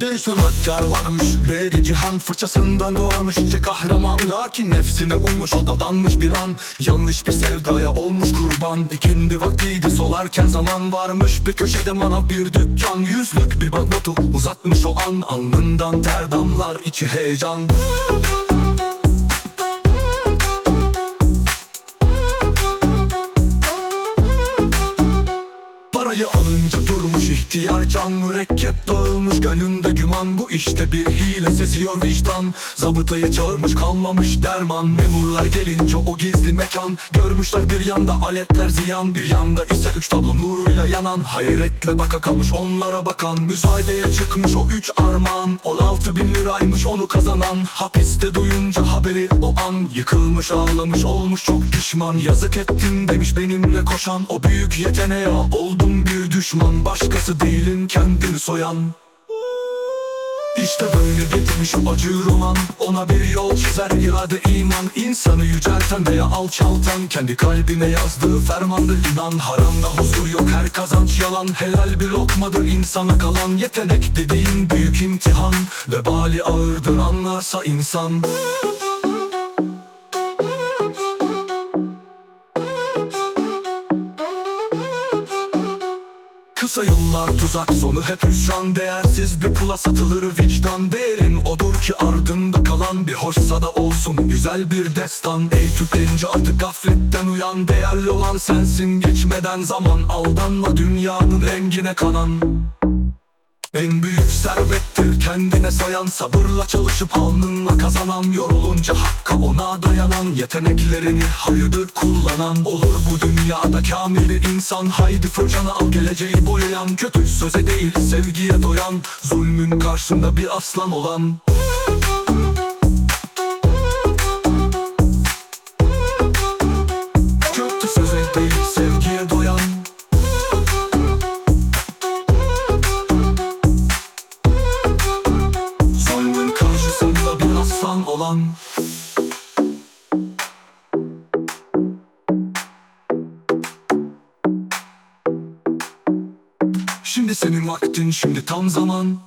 De sanatkar varmış Beri cihan fırçasından İşte kahraman lakin nefsine uymuş O da danmış bir an. Yanlış bir sevdaya olmuş kurban. İkindi vaktiydi solarken zaman varmış. Bir köşede manav bir dükkan Yüzlük bir banknotu uzatmış o an. Alnından ter damlar içi heyecan. Parayı alınca durmuş ihtiyar can Mürekkep dağılmış gönlünde güman. Bu işte bir hile seziyor vicdan. Zabıtayı çağırmış kalmamış derman. Memurlar gelince o gizli mekan. Görmüşler bir yanda aletler ziyan. Bir yanda ise üç tablo nuruyla yanan. Hayretle baka kalmış onlara bakan. Müsaadeye çıkmış o üç armağan. 16 bin liraymış onu kazanan. Hapiste duyunca haberi o an. Yıkılmış ağlamış olmuş çok pişman. Yazık ettim demiş benimle koşan. O büyük yeteneğe oldum bir düşman Başkası değilim kendini soyan. İşte böyle o acı roman. Ona bir yol çizer irade iman. İnsanı yücelten veya alçaltan. Kendi kalbine yazdığı fermandır inan. Haramda huzur yok her kazanç yalan. Helal bir lokmadır insana kalan. Yetenek dediğin büyük imtihan. Vebali ağırdır anlarsa insan Kısa yıllar tuzak sonu. Hep hüsran Değersiz bir pula satılır. Vicdan Değerin odur ki ardında kalan Bir hoşsa da olsun. Güzel bir destan Ey tükenince artık gafletten uyan. Değerli olan sensin geçmeden zaman. Aldanma dünyanın rengine kanan. En büyük servettir kendine sayan Sabırla çalışıp alnınla kazanan Yorulunca hakka ona dayanan Yeteneklerini hayırdır kullanan Olur bu dünyada kamil bir insan. Haydi fırçanı al geleceği boyayan Kötü söze değil sevgiye doyan Zulmün karşısında bir aslan olan olan. Şimdi senin vaktin şimdi tam zaman